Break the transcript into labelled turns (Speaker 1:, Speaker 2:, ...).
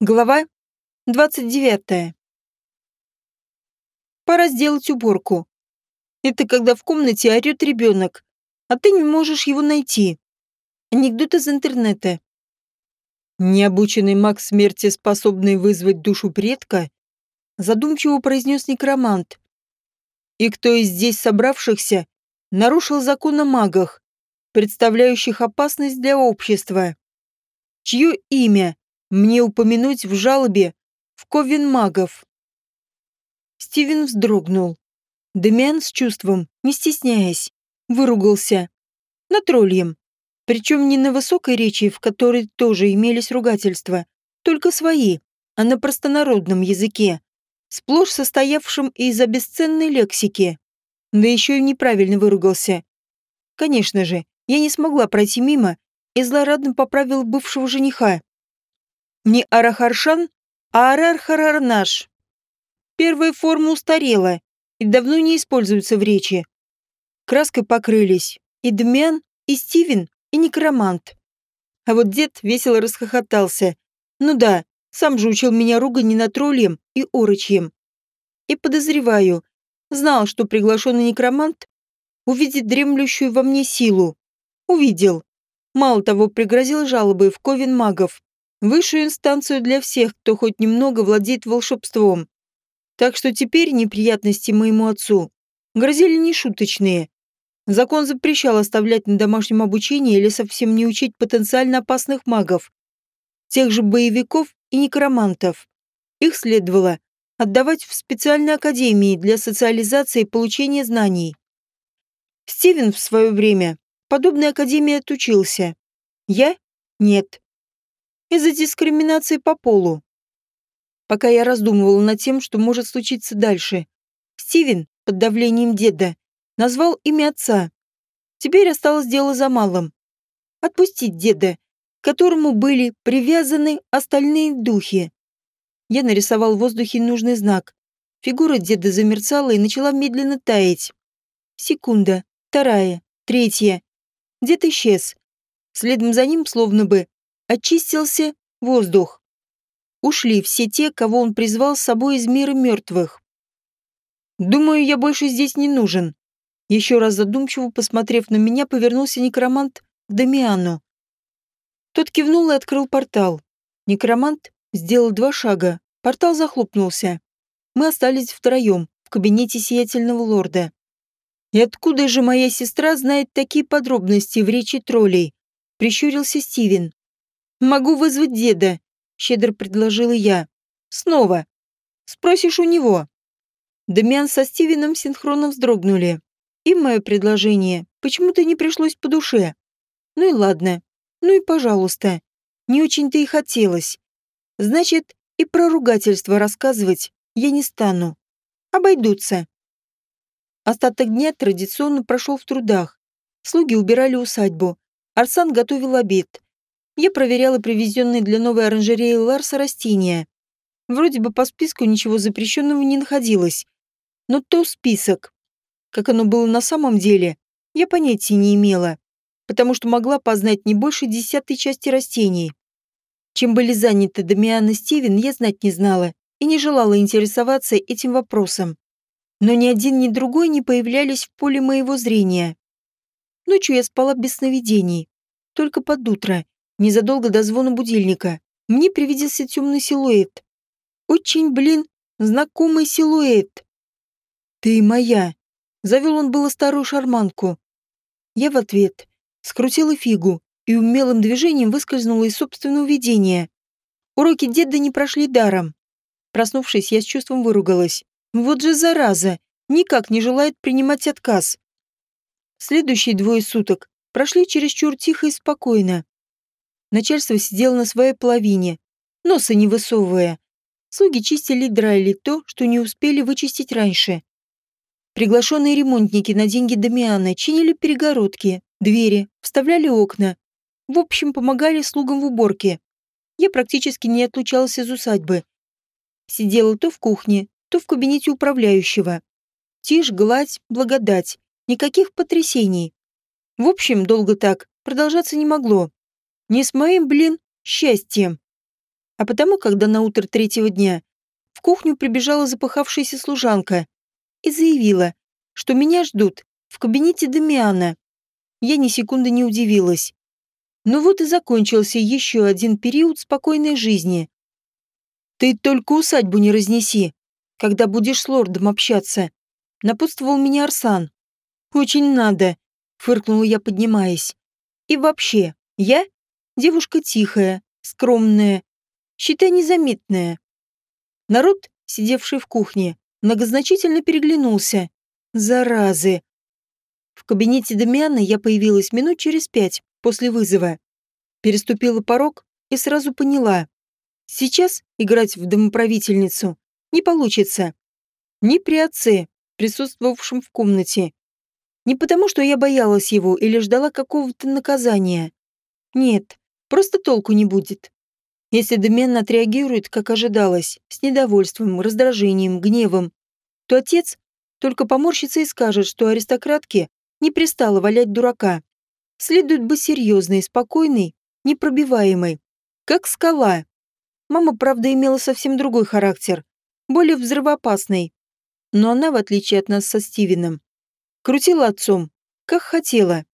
Speaker 1: Глава 29. Пора сделать уборку. Это когда в комнате орёт ребенок, а ты не можешь его найти. Анекдот из интернета. Необученный маг смерти, способный вызвать душу предка, задумчиво произнес некромант. И кто из здесь собравшихся нарушил закон о магах, представляющих опасность для общества? Чье имя мне упомянуть в жалобе в Ковен магов. Стивен вздрогнул. Демиан с чувством, не стесняясь, выругался. На тролльем. Причем не на высокой речи, в которой тоже имелись ругательства, только свои, а на простонародном языке, сплошь состоявшем из обесценной лексики. Да еще и неправильно выругался. Конечно же, я не смогла пройти мимо и злорадно поправил бывшего жениха. Не Арахаршан, а Арархарарнаш. Первая форма устарела и давно не используется в речи. Краской покрылись и Дмян, и Стивен, и Некромант. А вот дед весело расхохотался. Ну да, сам же учил меня ругани над троллем и орочьем. И подозреваю, знал, что приглашенный некромант увидит дремлющую во мне силу. Увидел. Мало того, пригрозил жалобой в ковен магов высшую инстанцию для всех, кто хоть немного владеет волшебством. Так что теперь неприятности моему отцу грозили нешуточные. Закон запрещал оставлять на домашнем обучении или совсем не учить потенциально опасных магов, тех же боевиков и некромантов. Их следовало отдавать в специальные академии для социализации и получения знаний. Стивен в свое время подобной академии отучился. Я – нет из-за дискриминации по полу. Пока я раздумывала над тем, что может случиться дальше, Стивен, под давлением деда, назвал имя отца. Теперь осталось дело за малым. Отпустить деда, к которому были привязаны остальные духи. Я нарисовал в воздухе нужный знак. Фигура деда замерцала и начала медленно таять. Секунда, вторая, третья. Дед исчез. Следом за ним, словно бы, очистился воздух. Ушли все те, кого он призвал с собой из мира мертвых. Думаю, я больше здесь не нужен. Еще раз задумчиво посмотрев на меня, повернулся некромант к Дамиану. Тот кивнул и открыл портал. Некромант сделал два шага. Портал захлопнулся. Мы остались втроем в кабинете сиятельного лорда. И откуда же моя сестра знает такие подробности в речи троллей? Прищурился Стивен. «Могу вызвать деда», — щедро предложила я. «Снова. Спросишь у него». Дамиан со Стивеном синхронно вздрогнули. И мое предложение почему-то не пришлось по душе. Ну и ладно. Ну и пожалуйста. Не очень-то и хотелось. Значит, и про ругательство рассказывать я не стану. Обойдутся. Остаток дня традиционно прошел в трудах. Слуги убирали усадьбу. Арсан готовил обед. Я проверяла привезенные для новой оранжереи Ларса растения. Вроде бы по списку ничего запрещенного не находилось. Но то список. Как оно было на самом деле, я понятия не имела, потому что могла познать не больше десятой части растений. Чем были заняты Дамиан и Стивен, я знать не знала и не желала интересоваться этим вопросом. Но ни один, ни другой не появлялись в поле моего зрения. Ночью я спала без сновидений, только под утро, незадолго до звона будильника, мне привиделся темный силуэт. Очень, блин, знакомый силуэт. «Ты моя!» — завел он было старую шарманку. Я в ответ скрутила фигу и умелым движением выскользнула из собственного видения. Уроки деда не прошли даром. Проснувшись, я с чувством выругалась. Вот же зараза! Никак не желает принимать отказ. Следующие двое суток прошли чересчур тихо и спокойно. Начальство сидело на своей половине, носа не высовывая. Слуги чистили и драили то, что не успели вычистить раньше. Приглашенные ремонтники на деньги Дамиана чинили перегородки, двери, вставляли окна. В общем, помогали слугам в уборке. Я практически не отлучалась из усадьбы. Сидела то в кухне, то в кабинете управляющего. Тишь, гладь, благодать. Никаких потрясений. В общем, долго так продолжаться не могло. Не с моим, блин, счастьем. А потому, когда на утро третьего дня в кухню прибежала запыхавшаяся служанка и заявила, что меня ждут в кабинете Дамиана, я ни секунды не удивилась. Ну вот и закончился еще один период спокойной жизни. «Ты только усадьбу не разнеси, когда будешь с лордом общаться», — напутствовал меня Арсан. «Очень надо», — фыркнула я, поднимаясь. «И вообще, я девушка тихая, скромная, считай незаметная». Народ, сидевший в кухне, многозначительно переглянулся. «Заразы!» В кабинете Дамиана я появилась минут через пять после вызова. Переступила порог и сразу поняла. Сейчас играть в домоправительницу не получится. Ни при отце, присутствовавшем в комнате. Не потому, что я боялась его или ждала какого-то наказания. Нет, просто толку не будет. Если Демян отреагирует, как ожидалось, с недовольством, раздражением, гневом, то отец только поморщится и скажет, что аристократке не пристало валять дурака. Следует быть серьезной, спокойной, непробиваемой, как скала. Мама, правда, имела совсем другой характер, более взрывоопасный. Но она, в отличие от нас со Стивеном, крутила отцом, как хотела.